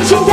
왼손